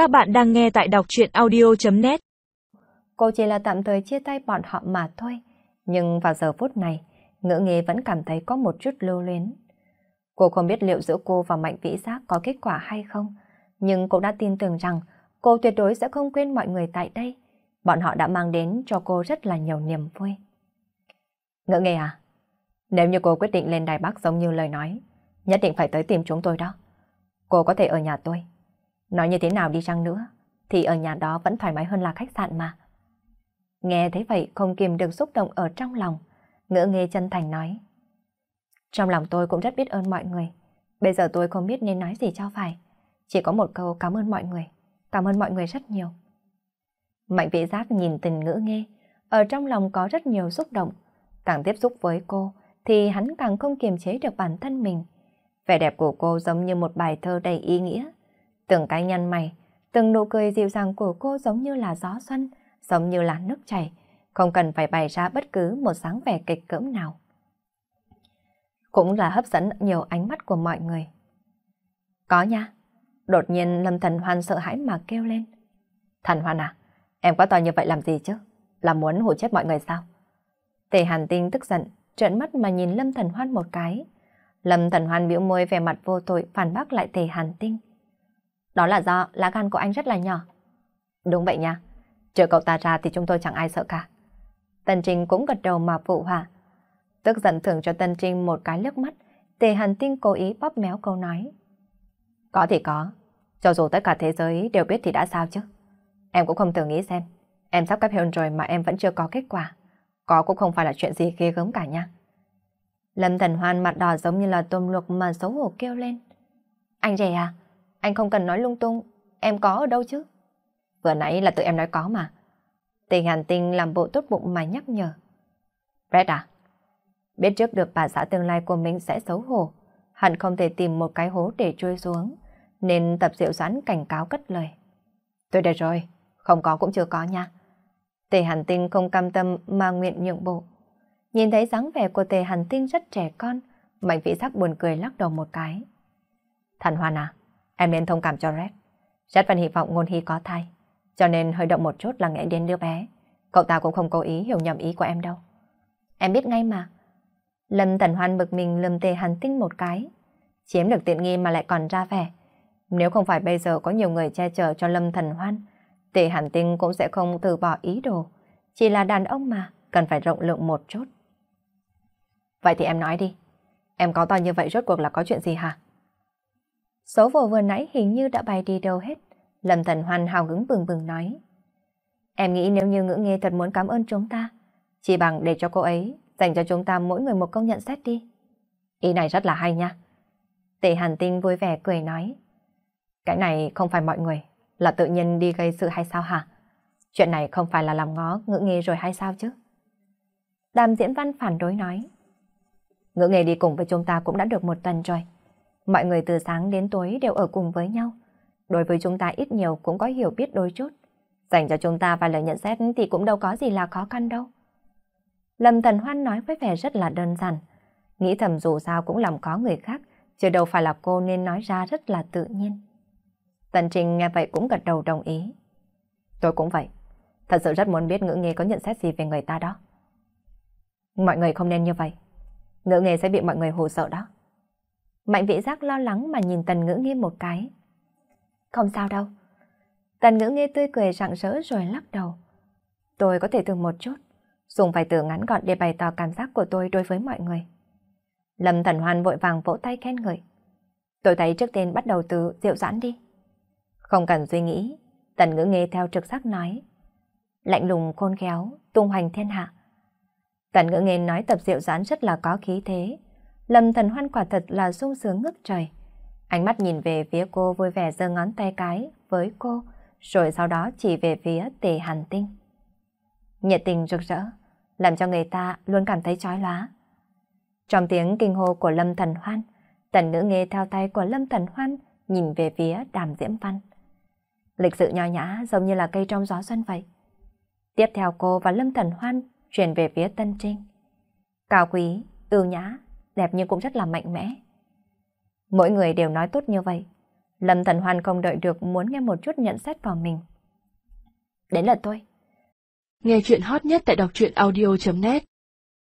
Các bạn đang nghe tại đọc truyện audio.net Cô chỉ là tạm thời chia tay bọn họ mà thôi. Nhưng vào giờ phút này, ngữ nghề vẫn cảm thấy có một chút lưu luyến. Cô không biết liệu giữa cô và Mạnh Vĩ Giác có kết quả hay không, nhưng cô đã tin tưởng rằng cô tuyệt đối sẽ không quên mọi người tại đây. Bọn họ đã mang đến cho cô rất là nhiều niềm vui. Ngữ nghề à? Nếu như cô quyết định lên Đài Bắc giống như lời nói, nhất định phải tới tìm chúng tôi đó. Cô có thể ở nhà tôi. Nói như thế nào đi chăng nữa, thì ở nhà đó vẫn thoải mái hơn là khách sạn mà. Nghe thấy vậy không kìm được xúc động ở trong lòng. ngỡ nghe chân thành nói. Trong lòng tôi cũng rất biết ơn mọi người. Bây giờ tôi không biết nên nói gì cho phải. Chỉ có một câu cảm ơn mọi người. Cảm ơn mọi người rất nhiều. Mạnh vị giác nhìn tình ngữ nghe. Ở trong lòng có rất nhiều xúc động. Càng tiếp xúc với cô thì hắn càng không kiềm chế được bản thân mình. Vẻ đẹp của cô giống như một bài thơ đầy ý nghĩa. Từng cái nhăn mày, từng nụ cười dịu dàng của cô giống như là gió xuân, giống như là nước chảy, không cần phải bày ra bất cứ một dáng vẻ kịch cỡm nào. Cũng là hấp dẫn nhiều ánh mắt của mọi người. Có nha. Đột nhiên Lâm Thần Hoan sợ hãi mà kêu lên. Thần Hoan à, em quá to như vậy làm gì chứ? Là muốn hủ chết mọi người sao? Tề Hàn Tinh tức giận, trợn mắt mà nhìn Lâm Thần Hoan một cái. Lâm Thần Hoan biểu môi vẻ mặt vô tội phản bác lại Tề Hàn Tinh. Đó là do lá gan của anh rất là nhỏ. Đúng vậy nha. Chờ cậu ta ra thì chúng tôi chẳng ai sợ cả. Tân Trinh cũng gật đầu mà phụ họa. Tức giận thưởng cho Tân Trinh một cái liếc mắt, Tề Hàn Tinh cố ý bóp méo câu nói. Có thì có, cho dù tất cả thế giới đều biết thì đã sao chứ. Em cũng không từng nghĩ xem, em sắp cấp hôn rồi mà em vẫn chưa có kết quả. Có cũng không phải là chuyện gì ghê gớm cả nha. Lâm Thần Hoan mặt đỏ giống như là tôm luộc mà xấu hổ kêu lên. Anh rể à, anh không cần nói lung tung, em có ở đâu chứ? Vừa nãy là tự em nói có mà. Tình hàn tinh làm bộ tốt bụng mà nhắc nhở. Brett à? Biết trước được bà xã tương lai của mình sẽ xấu hổ, hẳn không thể tìm một cái hố để trôi xuống, nên tập diệu doãn cảnh cáo cất lời. Tôi đã rồi, không có cũng chưa có nha. Tề Hàn Tinh không cam tâm mà nguyện nhượng bộ. Nhìn thấy dáng vẻ của Tề Hàn Tinh rất trẻ con, Mạnh vị sắc buồn cười lắc đầu một cái. Thần Hoan à, em nên thông cảm cho Red. Red vẫn hy vọng ngôn hy có thai, cho nên hơi động một chút là nghĩ đến đứa bé. Cậu ta cũng không cố ý hiểu nhầm ý của em đâu. Em biết ngay mà. Lâm Thần Hoan bực mình lầm Tề Hàn Tinh một cái. Chiếm được tiện nghi mà lại còn ra vẻ. Nếu không phải bây giờ có nhiều người che chở cho Lâm Thần Hoan, Tề Hàn Tinh cũng sẽ không từ bỏ ý đồ. Chỉ là đàn ông mà, cần phải rộng lượng một chút. Vậy thì em nói đi. Em có to như vậy rốt cuộc là có chuyện gì hả? Số vô vừa nãy hình như đã bay đi đâu hết. Lâm Thần Hoan hào hứng bừng bừng nói. Em nghĩ nếu như ngữ nghe thật muốn cảm ơn chúng ta, chỉ bằng để cho cô ấy dành cho chúng ta mỗi người một công nhận xét đi. Ý này rất là hay nha. Tề Hàn Tinh vui vẻ cười nói. Cái này không phải mọi người, là tự nhiên đi gây sự hay sao hả? Chuyện này không phải là làm ngó ngữ nghe rồi hay sao chứ? Đàm diễn văn phản đối nói. Ngữ nghề đi cùng với chúng ta cũng đã được một tuần rồi. Mọi người từ sáng đến tối đều ở cùng với nhau. Đối với chúng ta ít nhiều cũng có hiểu biết đôi chút. Dành cho chúng ta vài lời nhận xét thì cũng đâu có gì là khó khăn đâu. Lâm Thần Hoan nói với vẻ rất là đơn giản. Nghĩ thầm dù sao cũng làm có người khác, chứ đâu phải là cô nên nói ra rất là tự nhiên. Tần Trình nghe vậy cũng gật đầu đồng ý. Tôi cũng vậy. Thật sự rất muốn biết ngữ nghề có nhận xét gì về người ta đó. Mọi người không nên như vậy. Ngữ nghề sẽ bị mọi người hồ sợ đó. Mạnh vĩ giác lo lắng mà nhìn tần ngữ nghe một cái. Không sao đâu. Tần ngữ nghe tươi cười rạng rỡ rồi lắc đầu. Tôi có thể thử một chút, dùng vài từ ngắn gọn để bày tỏ cảm giác của tôi đối với mọi người. Lâm Thần Hoan vội vàng vỗ tay khen ngợi. Tôi thấy trước tiên bắt đầu từ dịu giãn đi. Không cần suy nghĩ, tần ngữ nghe theo trực giác nói. Lạnh lùng khôn khéo, tung hoành thiên hạ. Tần ngữ nghe nói tập dịu giãn rất là có khí thế. Lâm thần hoan quả thật là sung sướng ngất trời. Ánh mắt nhìn về phía cô vui vẻ giơ ngón tay cái với cô, rồi sau đó chỉ về phía tề hàn tinh. Nhiệt tình rực rỡ, làm cho người ta luôn cảm thấy chói lóa. Trong tiếng kinh hô của Lâm Thần Hoan, tần ngữ nghe theo tay của Lâm Thần Hoan nhìn về phía đàm diễm văn. Lịch sự nho nhã giống như là cây trong gió xuân vậy. Tiếp theo cô và Lâm Thần Hoan chuyển về phía Tân Trinh. Cao quý, ưu nhã, đẹp nhưng cũng rất là mạnh mẽ. Mỗi người đều nói tốt như vậy. Lâm Thần Hoan không đợi được muốn nghe một chút nhận xét vào mình. Đến là tôi. Nghe chuyện hot nhất tại đọc truyện audio.net